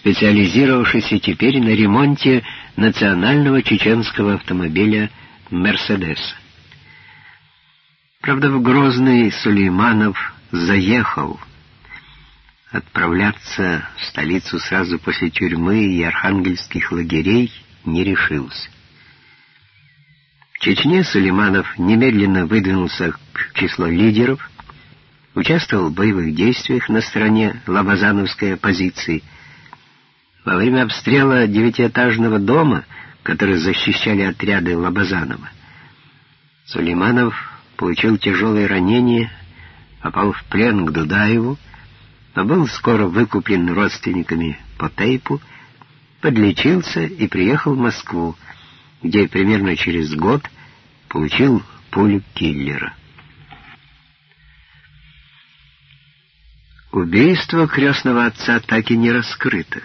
специализировавшийся теперь на ремонте национального чеченского автомобиля «Мерседес». Правда, в Грозный Сулейманов заехал. Отправляться в столицу сразу после тюрьмы и архангельских лагерей не решился. В Чечне Сулейманов немедленно выдвинулся к числу лидеров, участвовал в боевых действиях на стороне лабазановской оппозиции. Во время обстрела девятиэтажного дома, который защищали отряды Лабазанова, Сулейманов получил тяжелые ранения, попал в плен к Дудаеву, но был скоро выкуплен родственниками по тейпу, подлечился и приехал в Москву, где примерно через год получил пулю киллера. Убийство крестного отца так и не раскрыто,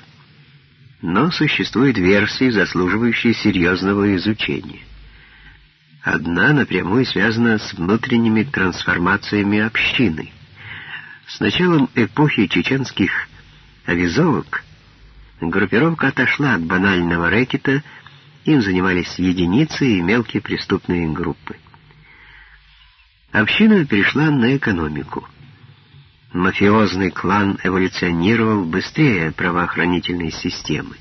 но существуют версии, заслуживающие серьезного изучения. Одна напрямую связана с внутренними трансформациями общины. С началом эпохи чеченских авизовок группировка отошла от банального рэкета, им занимались единицы и мелкие преступные группы. Община перешла на экономику мафиозный клан эволюционировал быстрее правоохранительной системы.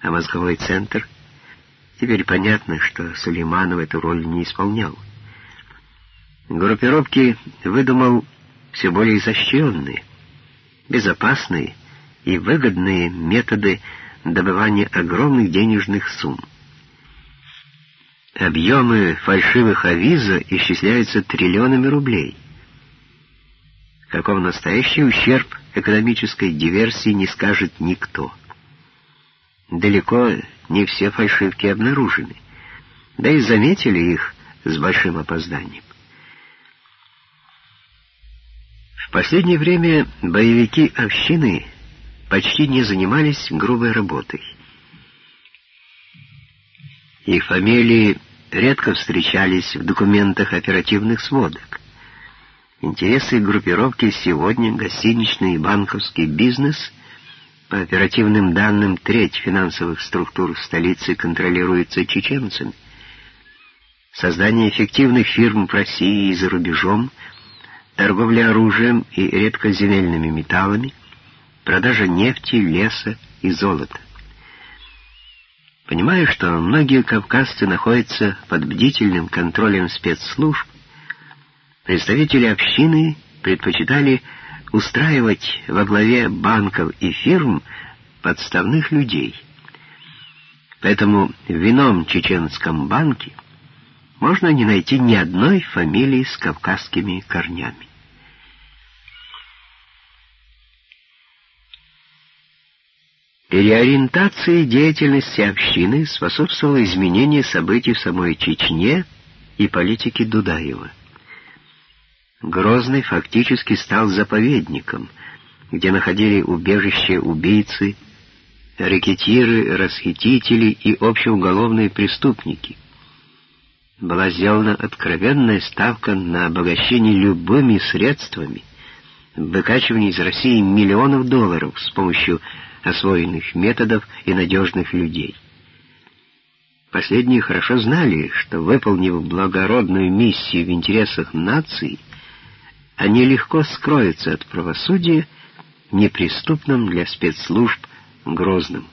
А мозговой центр? Теперь понятно, что Сулейманов эту роль не исполнял. Группировки выдумал все более изощренные, безопасные и выгодные методы добывания огромных денежных сумм. Объемы фальшивых авиза исчисляются триллионами рублей каков настоящий ущерб экономической диверсии не скажет никто. Далеко не все фальшивки обнаружены, да и заметили их с большим опозданием. В последнее время боевики общины почти не занимались грубой работой. Их фамилии редко встречались в документах оперативных сводок. Интересы группировки сегодня гостиничный и банковский бизнес, по оперативным данным, треть финансовых структур столицы контролируется чеченцами. Создание эффективных фирм в России и за рубежом, торговля оружием и редкоземельными металлами, продажа нефти, леса и золота. Понимая, что многие кавказцы находятся под бдительным контролем спецслужб, Представители общины предпочитали устраивать во главе банков и фирм подставных людей. Поэтому в вином чеченском банке можно не найти ни одной фамилии с кавказскими корнями. Переориентации деятельности общины способствовало изменение событий в самой Чечне и политике Дудаева. Грозный фактически стал заповедником, где находили убежище убийцы, рекетиры, расхитители и общеуголовные преступники. Была сделана откровенная ставка на обогащение любыми средствами, выкачивание из России миллионов долларов с помощью освоенных методов и надежных людей. Последние хорошо знали, что, выполнив благородную миссию в интересах нации, они легко скроются от правосудия неприступным для спецслужб Грозным.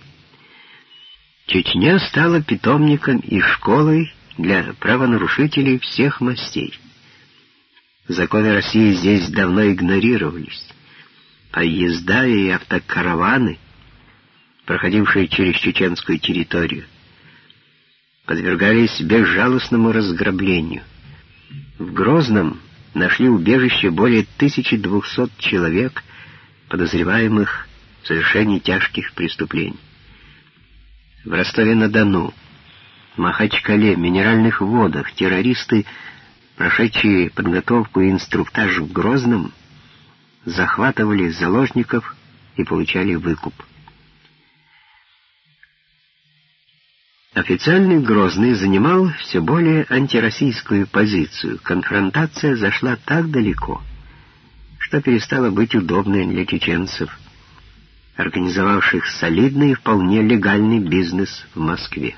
Чечня стала питомником и школой для правонарушителей всех мастей. Законы России здесь давно игнорировались, а езда и автокараваны, проходившие через чеченскую территорию, подвергались безжалостному разграблению. В Грозном нашли убежище более 1200 человек, подозреваемых в совершении тяжких преступлений. В Ростове-на-Дону, Махачкале, Минеральных водах террористы, прошедшие подготовку и инструктаж в Грозном, захватывали заложников и получали выкуп. Официальный Грозный занимал все более антироссийскую позицию. Конфронтация зашла так далеко, что перестала быть удобной для чеченцев. организовавших солидный и вполне легальный бизнес в Москве.